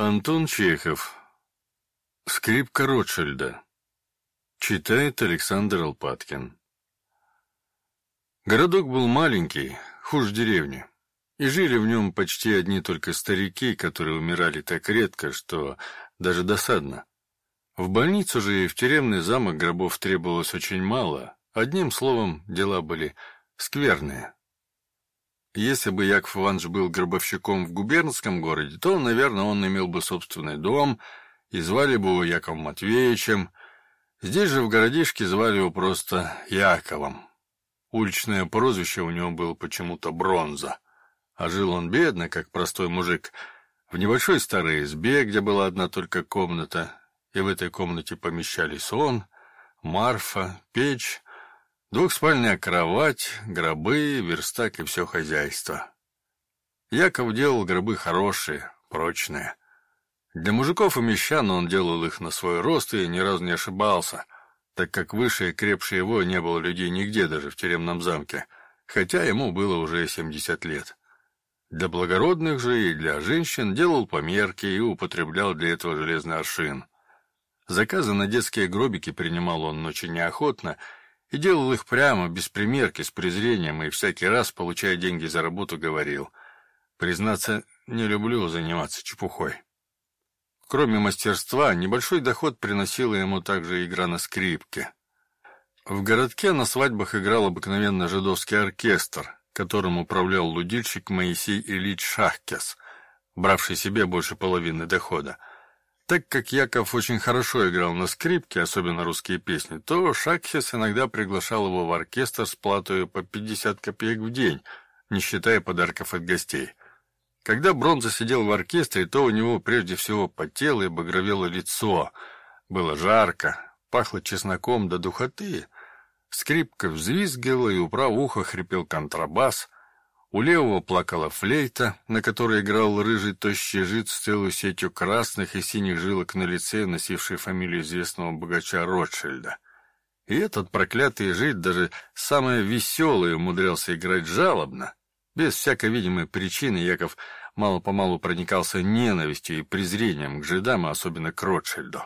Антон Чехов. Скрипка Ротшильда. Читает Александр Алпаткин. Городок был маленький, хуже деревни, и жили в нем почти одни только старики, которые умирали так редко, что даже досадно. В больницу же и в тюремный замок гробов требовалось очень мало, одним словом, дела были скверные. Если бы Яков Иванович был гробовщиком в губернском городе, то, наверное, он имел бы собственный дом, и звали бы его Яковом Матвеевичем. Здесь же в городишке звали его просто Яковом. Уличное прозвище у него было почему-то Бронза. А жил он бедно, как простой мужик, в небольшой старой избе, где была одна только комната, и в этой комнате помещались он, Марфа, печь, Двухспальная кровать, гробы, верстак и все хозяйство. Яков делал гробы хорошие, прочные. Для мужиков и мещан он делал их на свой рост и ни разу не ошибался, так как выше и крепше его не было людей нигде, даже в тюремном замке, хотя ему было уже 70 лет. Для благородных же и для женщин делал померки и употреблял для этого железный аршин. Заказы на детские гробики принимал он очень неохотно и делал их прямо, без примерки, с презрением, и всякий раз, получая деньги за работу, говорил, «Признаться, не люблю заниматься чепухой». Кроме мастерства, небольшой доход приносила ему также игра на скрипке. В городке на свадьбах играл обыкновенно жидовский оркестр, которым управлял лудильщик Моисей Ильич Шахкес, бравший себе больше половины дохода. Так как Яков очень хорошо играл на скрипке, особенно русские песни, то Шакхес иногда приглашал его в оркестр с платой по 50 копеек в день, не считая подарков от гостей. Когда Бронза сидел в оркестре, то у него прежде всего потело и багровело лицо. Было жарко, пахло чесноком до духоты. Скрипка взвизгивала, и у правого уха хрипел контрабас — у левого плакала флейта, на которой играл рыжий тощий жид с целой сетью красных и синих жилок на лице, носивший фамилию известного богача Ротшильда. И этот проклятый жид даже самое веселое умудрялся играть жалобно. Без всякой видимой причины Яков мало-помалу проникался ненавистью и презрением к жидам, а особенно к Ротшильду.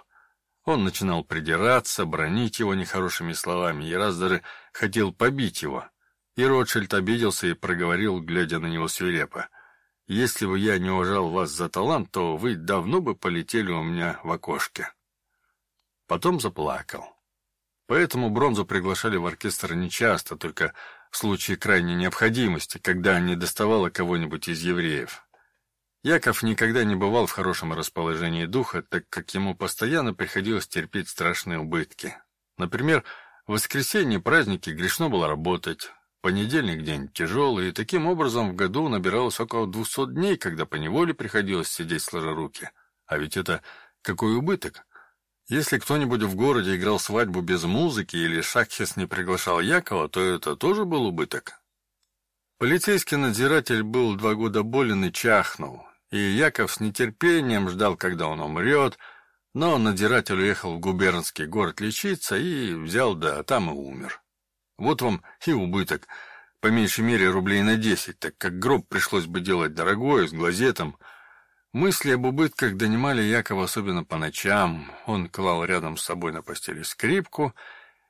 Он начинал придираться, бронить его нехорошими словами и раз даже хотел побить его, и Ротшильд обиделся и проговорил, глядя на него свирепо. «Если бы я не уважал вас за талант, то вы давно бы полетели у меня в окошке». Потом заплакал. Поэтому Бронзу приглашали в оркестр нечасто, только в случае крайней необходимости, когда не доставало кого-нибудь из евреев. Яков никогда не бывал в хорошем расположении духа, так как ему постоянно приходилось терпеть страшные убытки. Например, в воскресенье праздники грешно было работать, Понедельник день тяжелый, и таким образом в году набиралось около двухсот дней, когда поневоле приходилось сидеть сложа руки. А ведь это какой убыток! Если кто-нибудь в городе играл свадьбу без музыки или Шаххес не приглашал Якова, то это тоже был убыток. Полицейский надзиратель был два года болен и чахнул, и Яков с нетерпением ждал, когда он умрет, но надзиратель уехал в губернский город лечиться и взял, да, там и умер. Вот вам и убыток. По меньшей мере рублей на десять, так как гроб пришлось бы делать дорогой, с глазетом. Мысли об убытках донимали Якова особенно по ночам. Он клал рядом с собой на постели скрипку,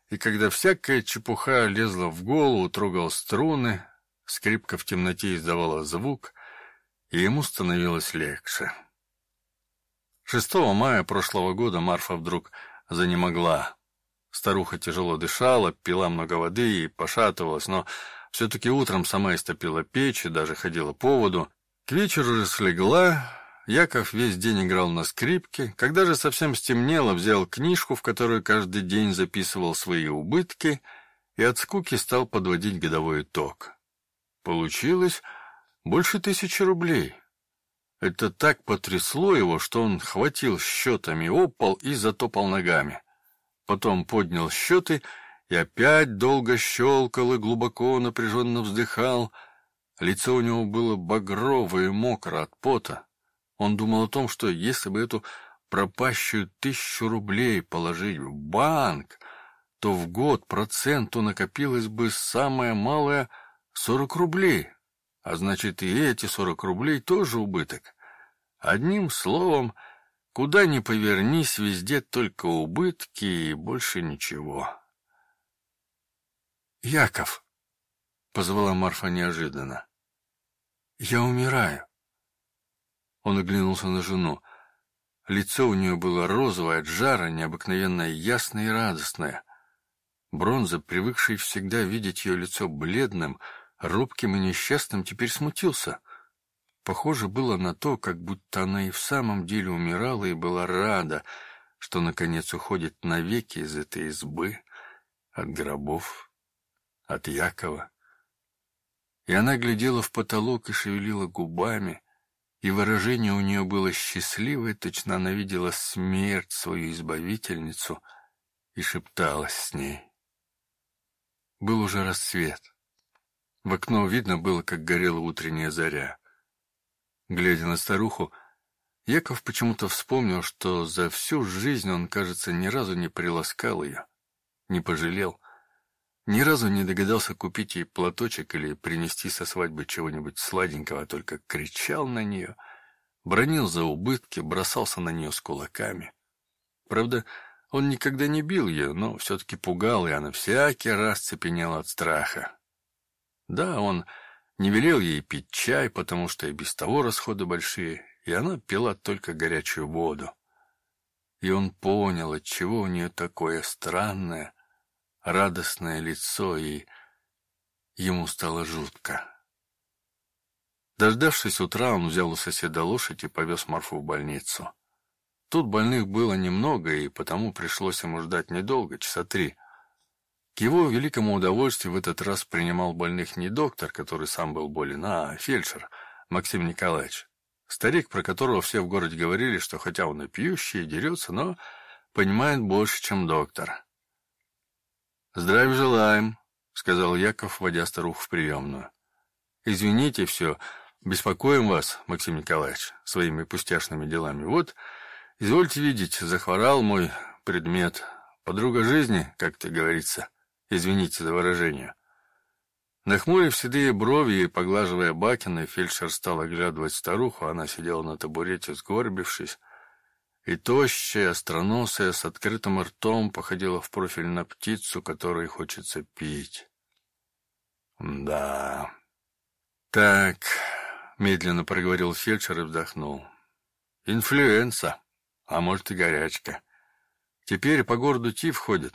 и когда всякая чепуха лезла в голову, трогал струны, скрипка в темноте издавала звук, и ему становилось легче. 6 мая прошлого года Марфа вдруг занемогла. Старуха тяжело дышала, пила много воды и пошатывалась, но все-таки утром сама истопила печь и даже ходила по воду. К вечеру же слегла, Яков весь день играл на скрипке. Когда же совсем стемнело, взял книжку, в которую каждый день записывал свои убытки, и от скуки стал подводить годовой итог. Получилось больше тысячи рублей. Это так потрясло его, что он хватил счетами опол и затопал ногами потом поднял счеты и опять долго щелкал и глубоко напряженно вздыхал. Лицо у него было багровое и мокро от пота. Он думал о том, что если бы эту пропащую тысячу рублей положить в банк, то в год проценту накопилось бы самое малое сорок рублей, а значит и эти сорок рублей тоже убыток. Одним словом, куда ни повернись, везде только убытки и больше ничего. «Яков!» — позвала Марфа неожиданно. «Я умираю!» Он оглянулся на жену. Лицо у нее было розовое от жара, необыкновенно ясное и радостное. Бронза, привыкший всегда видеть ее лицо бледным, робким и несчастным, теперь смутился. Похоже было на то, как будто она и в самом деле умирала и была рада, что, наконец, уходит навеки из этой избы, от гробов, от Якова. И она глядела в потолок и шевелила губами, и выражение у нее было счастливое, точно она видела смерть, свою избавительницу, и шепталась с ней. Был уже рассвет. В окно видно было, как горела утренняя заря. Глядя на старуху, Яков почему-то вспомнил, что за всю жизнь он, кажется, ни разу не приласкал ее, не пожалел, ни разу не догадался купить ей платочек или принести со свадьбы чего-нибудь сладенького, а только кричал на нее, бронил за убытки, бросался на нее с кулаками. Правда, он никогда не бил ее, но все-таки пугал, и она всякий раз цепенела от страха. Да, он не велел ей пить чай, потому что и без того расходы большие, и она пила только горячую воду. И он понял, отчего у нее такое странное, радостное лицо, и ему стало жутко. Дождавшись утра, он взял у соседа лошадь и повез Марфу в больницу. Тут больных было немного, и потому пришлось ему ждать недолго, часа три. К его великому удовольствию в этот раз принимал больных не доктор, который сам был болен, а фельдшер Максим Николаевич. Старик, про которого все в городе говорили, что хотя он и пьющий, и дерется, но понимает больше, чем доктор. «Здравия желаем», — сказал Яков, вводя старуху в приемную. «Извините все, беспокоим вас, Максим Николаевич, своими пустяшными делами. Вот, извольте видеть, захворал мой предмет, подруга жизни, как ты говорится». Извините за выражение. Нахмурив седые брови и поглаживая Бакина, фельдшер стал оглядывать старуху, она сидела на табурете, сгорбившись, и тощая, остроносая, с открытым ртом походила в профиль на птицу, которой хочется пить. «Да...» «Так...» — медленно проговорил фельдшер и вздохнул. «Инфлюенса, а может и горячка. Теперь по городу тиф ходит,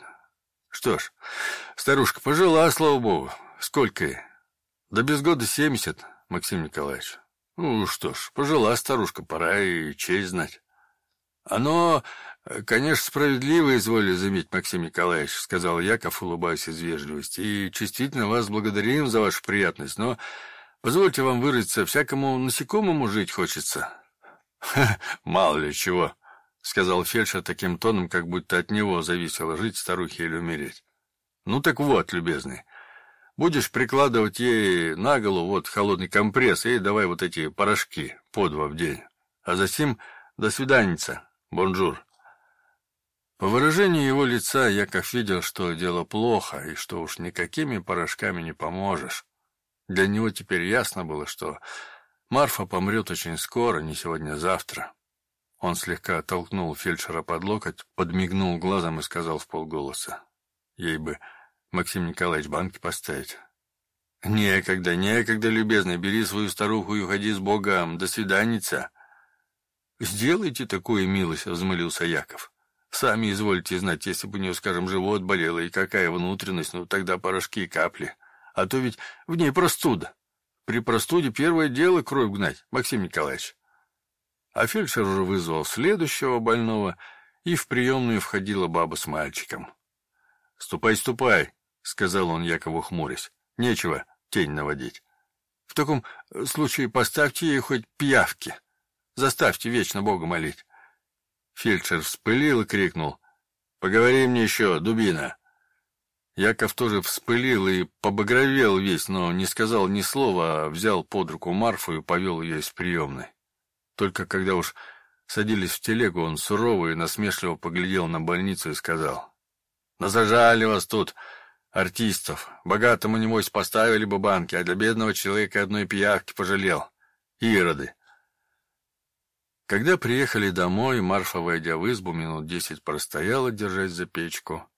что ж, старушка пожила, слава богу. Сколько ей? Да без года семьдесят, Максим Николаевич. Ну что ж, пожила старушка, пора и честь знать. Оно, конечно, справедливо, изволили заметить, Максим Николаевич, сказал Яков, улыбаясь из вежливости, и действительно вас благодарим за вашу приятность, но позвольте вам выразиться, всякому насекомому жить хочется. мало ли чего, — сказал фельдшер таким тоном, как будто от него зависело жить старухе или умереть. «Ну так вот, любезный, будешь прикладывать ей на голову вот холодный компресс и давай вот эти порошки по два в день. А затем до свиданица, бонжур». По выражению его лица Яков видел, что дело плохо, и что уж никакими порошками не поможешь. Для него теперь ясно было, что Марфа помрет очень скоро, не сегодня-завтра. Он слегка толкнул фельдшера под локоть, подмигнул глазом и сказал в полголоса. Ей бы Максим Николаевич банки поставить. «Некогда, некогда, любезный, бери свою старуху и уходи с Богом. До свиданица». «Сделайте такую милость», — взмолился Яков. «Сами извольте знать, если бы у нее, скажем, живот болел и какая внутренность, ну тогда порошки и капли. А то ведь в ней простуда. При простуде первое дело кровь гнать, Максим Николаевич а фельдшер уже вызвал следующего больного, и в приемную входила баба с мальчиком. «Ступай, ступай», — сказал он Якову хмурясь. «Нечего тень наводить. В таком случае поставьте ей хоть пиявки. Заставьте вечно Бога молить». Фельдшер вспылил и крикнул. «Поговори мне еще, дубина!» Яков тоже вспылил и побагровел весь, но не сказал ни слова, а взял под руку Марфу и повел ее из приемной. Только когда уж садились в телегу, он сурово и насмешливо поглядел на больницу и сказал. «Назажали вас тут, артистов. Богатому, небось, поставили бы банки, а для бедного человека одной пиявки пожалел. Ироды». Когда приехали домой, Марфа, войдя в избу, минут десять простояла, держась за печку.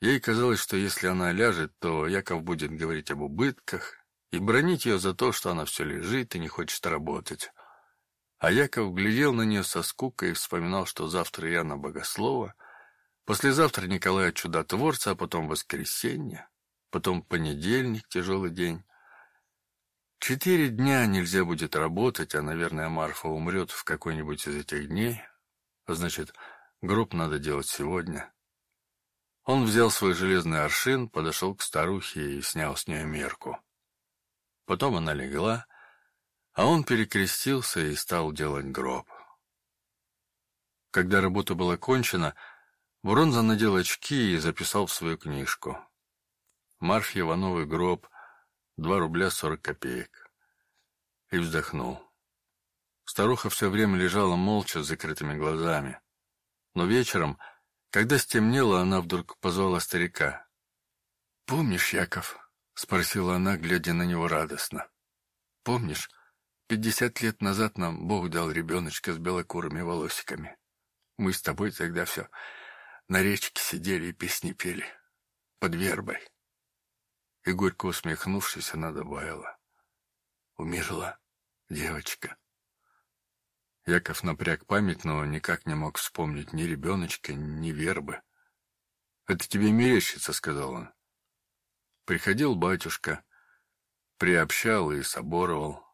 Ей казалось, что если она ляжет, то Яков будет говорить об убытках и бронить ее за то, что она все лежит и не хочет работать. А Яков глядел на нее со скукой и вспоминал, что завтра Яна Богослова, послезавтра Николая Чудотворца, а потом воскресенье, потом понедельник, тяжелый день. Четыре дня нельзя будет работать, а, наверное, Марфа умрет в какой-нибудь из этих дней. Значит, гроб надо делать сегодня. Он взял свой железный аршин, подошел к старухе и снял с нее мерку. Потом она легла, а он перекрестился и стал делать гроб. Когда работа была кончена, Буронза надел очки и записал в свою книжку. Марфья Ивановый гроб — Два рубля сорок копеек. И вздохнул. Старуха все время лежала молча с закрытыми глазами. Но вечером, когда стемнело, она вдруг позвала старика. «Помнишь, Яков?» — спросила она, глядя на него радостно. «Помнишь, пятьдесят лет назад нам Бог дал ребеночка с белокурыми волосиками? Мы с тобой тогда все на речке сидели и песни пели. Под вербой. И горько усмехнувшись, она добавила. Умерла девочка. Яков напряг память, но никак не мог вспомнить ни ребеночка, ни вербы. «Это тебе мерещится», — сказал он. Приходил батюшка, приобщал и соборовал.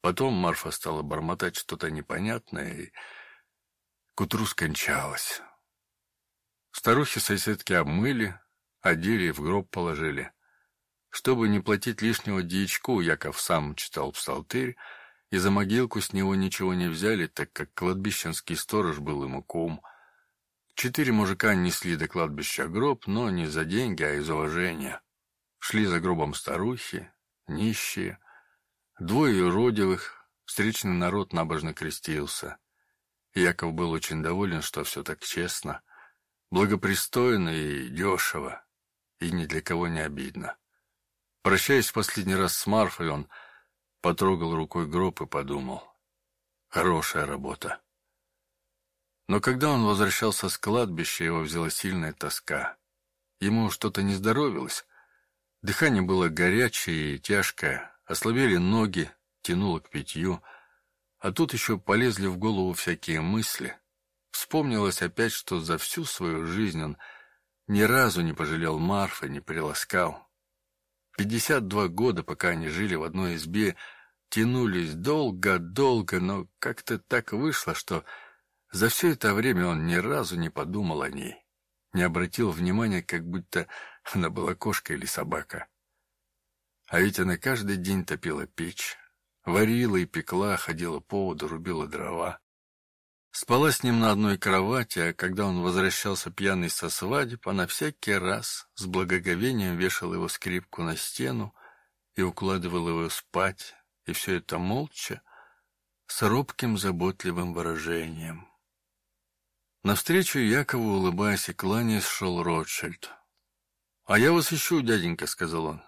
Потом Марфа стала бормотать что-то непонятное и к утру скончалась. Старухи-соседки обмыли, одели и в гроб положили. Чтобы не платить лишнего дьячку, Яков сам читал псалтырь, и за могилку с него ничего не взяли, так как кладбищенский сторож был ему кум. Четыре мужика несли до кладбища гроб, но не за деньги, а из уважения. Шли за гробом старухи, нищие, двое уродивых, встречный народ набожно крестился. Яков был очень доволен, что все так честно, благопристойно и дешево, и ни для кого не обидно. Прощаясь в последний раз с Марфой, он потрогал рукой гроб и подумал. Хорошая работа. Но когда он возвращался с кладбища, его взяла сильная тоска. Ему что-то не здоровилось. Дыхание было горячее и тяжкое, ослабели ноги, тянуло к питью. А тут еще полезли в голову всякие мысли. Вспомнилось опять, что за всю свою жизнь он ни разу не пожалел Марфы, не приласкал. Пятьдесят два года, пока они жили в одной избе, тянулись долго-долго, но как-то так вышло, что за все это время он ни разу не подумал о ней, не обратил внимания, как будто она была кошка или собака. А ведь она каждый день топила печь, варила и пекла, ходила по воду, рубила дрова. Спала с ним на одной кровати, а когда он возвращался пьяный со свадеб, она всякий раз с благоговением вешала его скрипку на стену и укладывала его спать, и все это молча, с робким заботливым выражением. Навстречу Якову, улыбаясь и кланяясь, шел Ротшильд. — А я вас ищу, дяденька, — сказал он. —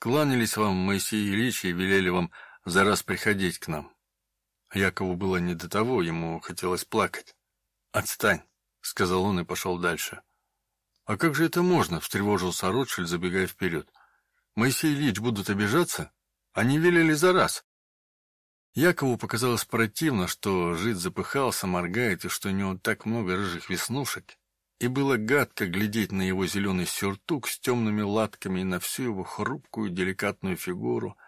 Кланялись вам, Моисей Ильич, и велели вам за раз приходить к нам. — Якову было не до того, ему хотелось плакать. «Отстань», — сказал он и пошел дальше. «А как же это можно?» — встревожился Ротшильд, забегая вперед. «Моисей Ильич будут обижаться? Они велели за раз». Якову показалось противно, что жид запыхался, моргает, и что у него так много рыжих веснушек, и было гадко глядеть на его зеленый сюртук с темными латками и на всю его хрупкую деликатную фигуру —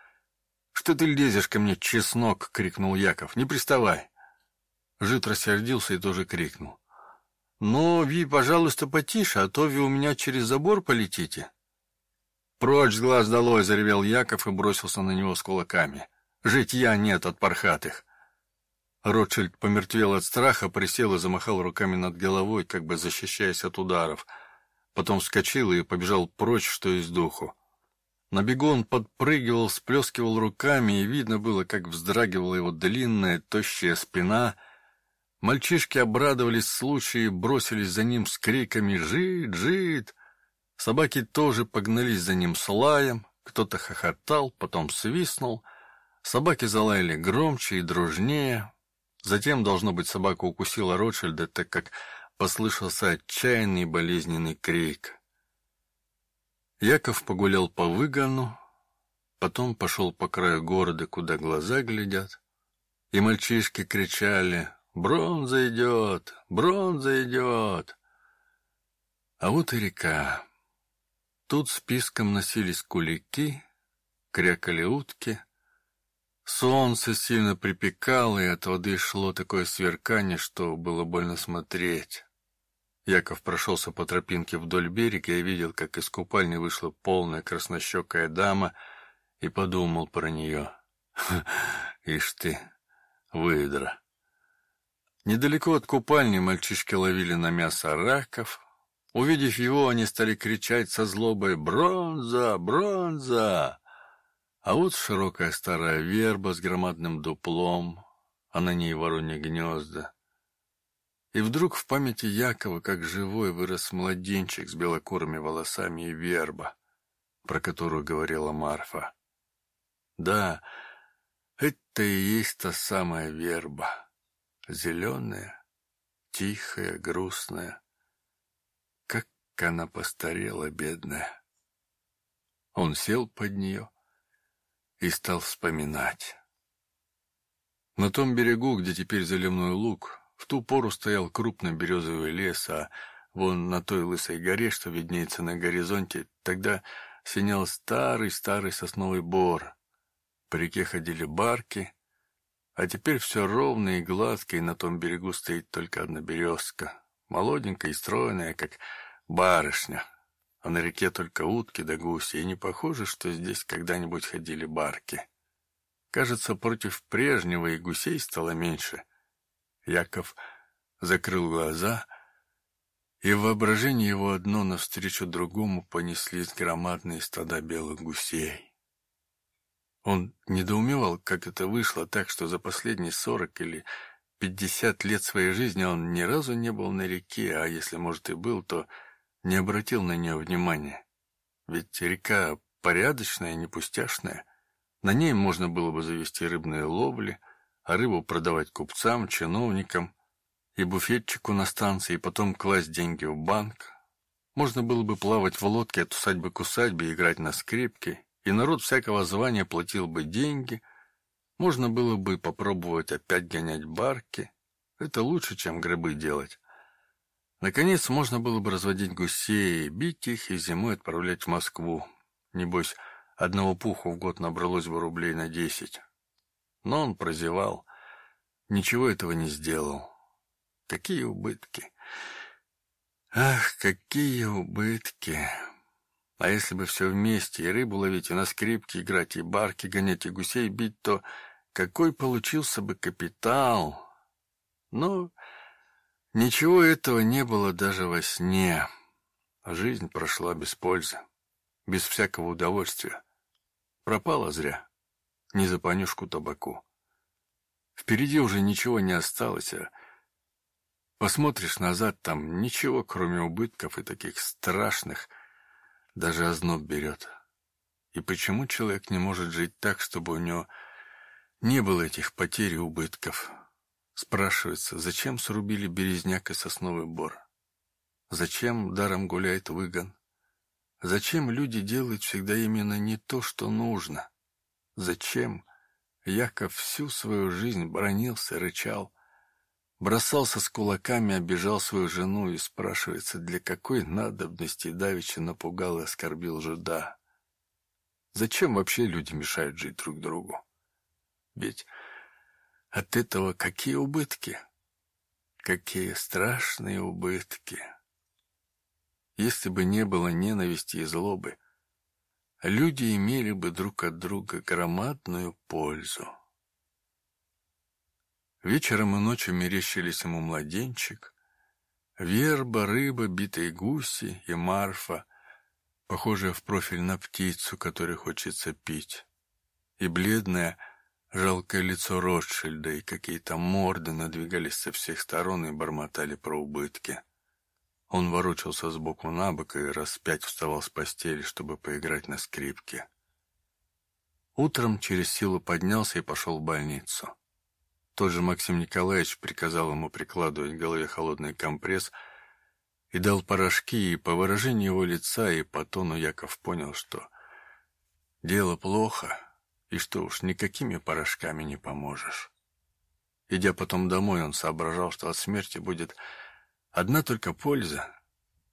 «Что ты лезешь ко мне, чеснок?» — крикнул Яков. «Не приставай!» Жид рассердился и тоже крикнул. «Но ви, пожалуйста, потише, а то вы у меня через забор полетите». «Прочь с глаз долой!» — заревел Яков и бросился на него с кулаками. «Житья нет от пархатых!» Ротшильд помертвел от страха, присел и замахал руками над головой, как бы защищаясь от ударов. Потом вскочил и побежал прочь, что из духу. На бегу он подпрыгивал, сплескивал руками, и видно было, как вздрагивала его длинная, тощая спина. Мальчишки обрадовались случаю и бросились за ним с криками «Жид! Жид!». Собаки тоже погнались за ним с лаем, кто-то хохотал, потом свистнул. Собаки залаяли громче и дружнее. Затем, должно быть, собака укусила Ротшильда, так как послышался отчаянный болезненный крик. Яков погулял по выгону, потом пошел по краю города, куда глаза глядят, и мальчишки кричали «Бронза идет! Бронза идет!» А вот и река. Тут списком носились кулики, крякали утки. Солнце сильно припекало, и от воды шло такое сверкание, что было больно смотреть. Яков прошелся по тропинке вдоль берега и видел, как из купальни вышла полная краснощекая дама, и подумал про нее. Ишь ты, выдра. Недалеко от купальни мальчишки ловили на мясо раков. Увидев его, они стали кричать со злобой «Бронза! Бронза!» А вот широкая старая верба с громадным дуплом, а на ней воронье гнезда. И вдруг в памяти Якова, как живой, вырос младенчик с белокурыми волосами и верба, про которую говорила Марфа. Да, это и есть та самая верба, зеленая, тихая, грустная. Как она постарела, бедная. Он сел под нее и стал вспоминать. На том берегу, где теперь заливной луг, в ту пору стоял крупный березовый лес, а вон на той лысой горе, что виднеется на горизонте, тогда синял старый-старый сосновый бор. По реке ходили барки, а теперь все ровно и гладко, и на том берегу стоит только одна березка, молоденькая и стройная, как барышня. А на реке только утки да гуси, и не похоже, что здесь когда-нибудь ходили барки. Кажется, против прежнего и гусей стало меньше — Яков закрыл глаза, и в воображении его одно навстречу другому понеслись громадные стада белых гусей. Он недоумевал, как это вышло так, что за последние сорок или пятьдесят лет своей жизни он ни разу не был на реке, а если, может, и был, то не обратил на нее внимания. Ведь река порядочная, не пустяшная. На ней можно было бы завести рыбные ловли — а рыбу продавать купцам, чиновникам и буфетчику на станции, и потом класть деньги в банк. Можно было бы плавать в лодке от усадьбы к усадьбе, играть на скрипке, и народ всякого звания платил бы деньги. Можно было бы попробовать опять гонять барки. Это лучше, чем грибы делать. Наконец, можно было бы разводить гусей, бить их и зимой отправлять в Москву. Небось, одного пуху в год набралось бы рублей на десять. Но он прозевал. Ничего этого не сделал. Какие убытки! Ах, какие убытки! А если бы все вместе, и рыбу ловить, и на скрипке играть, и барки гонять, и гусей бить, то какой получился бы капитал? Но ничего этого не было даже во сне. Жизнь прошла без пользы, без всякого удовольствия. Пропала зря ни за понюшку табаку. Впереди уже ничего не осталось, а посмотришь назад, там ничего, кроме убытков и таких страшных, даже озноб берет. И почему человек не может жить так, чтобы у него не было этих потерь и убытков? Спрашивается, зачем срубили березняк и сосновый бор? Зачем даром гуляет выгон? Зачем люди делают всегда именно не то, что нужно? Зачем? Яков всю свою жизнь бронился, рычал, бросался с кулаками, обижал свою жену и спрашивается, для какой надобности Давича напугал и оскорбил жида. Зачем вообще люди мешают жить друг другу? Ведь от этого какие убытки? Какие страшные убытки! Если бы не было ненависти и злобы, люди имели бы друг от друга громадную пользу. Вечером и ночью мерещились ему младенчик, верба, рыба, битые гуси и марфа, похожая в профиль на птицу, которой хочется пить, и бледное, жалкое лицо Ротшильда, и какие-то морды надвигались со всех сторон и бормотали про убытки. Он ворочался сбоку на бок и раз пять вставал с постели, чтобы поиграть на скрипке. Утром через силу поднялся и пошел в больницу. Тот же Максим Николаевич приказал ему прикладывать к голове холодный компресс и дал порошки, и по выражению его лица и по тону Яков понял, что дело плохо, и что уж никакими порошками не поможешь. Идя потом домой, он соображал, что от смерти будет одна только польза.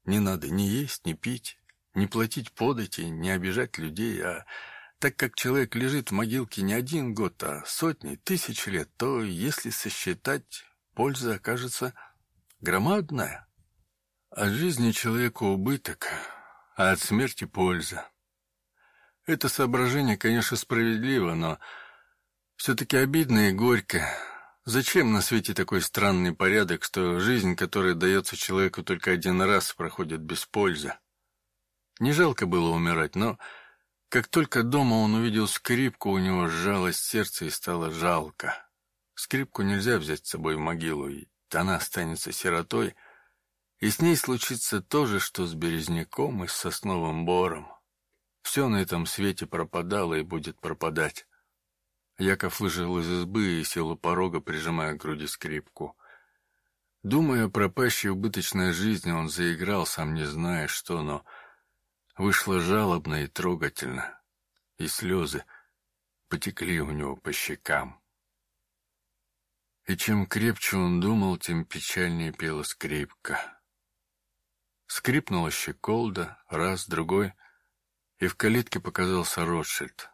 Не надо ни есть, ни пить, не платить подати, не обижать людей, а так как человек лежит в могилке не один год, а сотни, тысячи лет, то, если сосчитать, польза окажется громадная. От жизни человеку убыток, а от смерти польза. Это соображение, конечно, справедливо, но все-таки обидно и горько. Зачем на свете такой странный порядок, что жизнь, которая дается человеку только один раз, проходит без пользы? Не жалко было умирать, но как только дома он увидел скрипку, у него сжалось сердце и стало жалко. Скрипку нельзя взять с собой в могилу, и она останется сиротой, и с ней случится то же, что с березняком и с сосновым бором. Все на этом свете пропадало и будет пропадать. Яков выжил из избы и сел у порога, прижимая к груди скрипку. Думая о пропащей убыточной жизни, он заиграл, сам не зная что, но вышло жалобно и трогательно, и слезы потекли у него по щекам. И чем крепче он думал, тем печальнее пела скрипка. Скрипнула щеколда, раз, другой, и в калитке показался Ротшильд.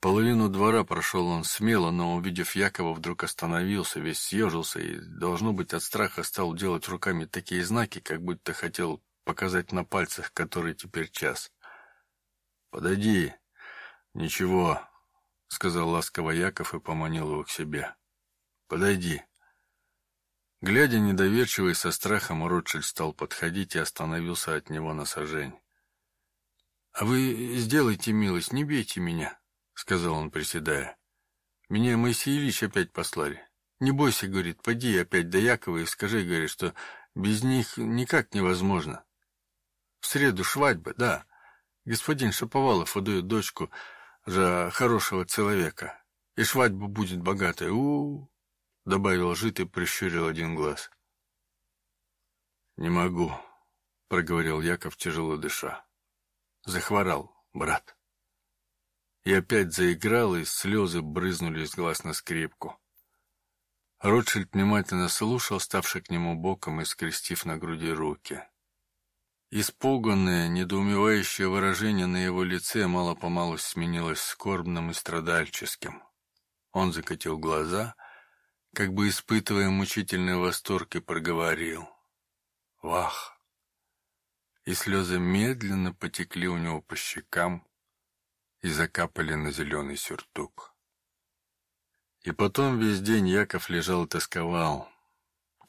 Половину двора прошел он смело, но, увидев Якова, вдруг остановился, весь съежился и, должно быть, от страха стал делать руками такие знаки, как будто хотел показать на пальцах, который теперь час. «Подойди. Ничего», — сказал ласково Яков и поманил его к себе. «Подойди». Глядя недоверчиво и со страхом, Ротшильд стал подходить и остановился от него на сажень. «А вы сделайте милость, не бейте меня», — сказал он, приседая. «Меня Моисей Ильич опять послали. Не бойся, — говорит, — поди опять до Якова и скажи, — говорит, что без них никак невозможно. В среду свадьба, да. Господин Шаповалов удает дочку за хорошего человека. И свадьба будет богатая. у, -у, -у добавил жит и прищурил один глаз. «Не могу», — проговорил Яков, тяжело дыша. «Захворал, брат». И опять заиграл, и слезы брызнули из глаз на скрипку. Ротшильд внимательно слушал, ставший к нему боком и скрестив на груди руки. Испуганное, недоумевающее выражение на его лице мало-помалу сменилось скорбным и страдальческим. Он закатил глаза, как бы испытывая мучительный восторг, и проговорил. «Вах!» И слезы медленно потекли у него по щекам и закапали на зеленый сюртук. И потом весь день Яков лежал и тосковал,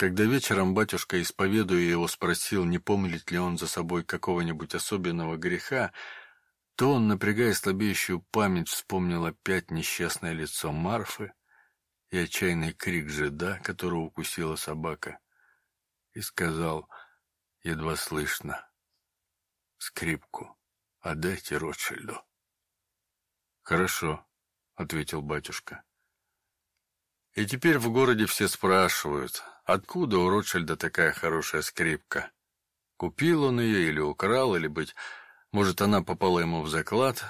когда вечером батюшка, исповедуя его, спросил, не помнит ли он за собой какого-нибудь особенного греха, то он, напрягая слабеющую память, вспомнил опять несчастное лицо Марфы и отчаянный крик жида, которого укусила собака, и сказал, едва слышно, «Скрипку отдайте Ротшильду». «Хорошо», — ответил батюшка. И теперь в городе все спрашивают, откуда у Ротшильда такая хорошая скрипка. Купил он ее или украл, или, быть, может, она попала ему в заклад.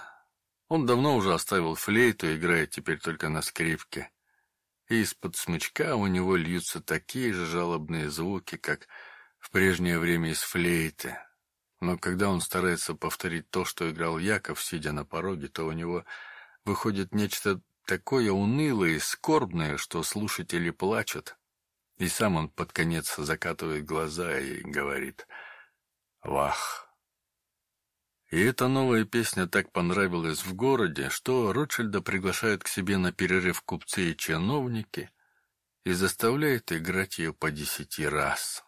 Он давно уже оставил флейту и играет теперь только на скрипке. И из-под смычка у него льются такие же жалобные звуки, как в прежнее время из флейты. Но когда он старается повторить то, что играл Яков, сидя на пороге, то у него выходит нечто такое унылое и скорбное, что слушатели плачут. И сам он под конец закатывает глаза и говорит «Вах!». И эта новая песня так понравилась в городе, что Ротшильда приглашают к себе на перерыв купцы и чиновники и заставляет играть ее по десяти раз.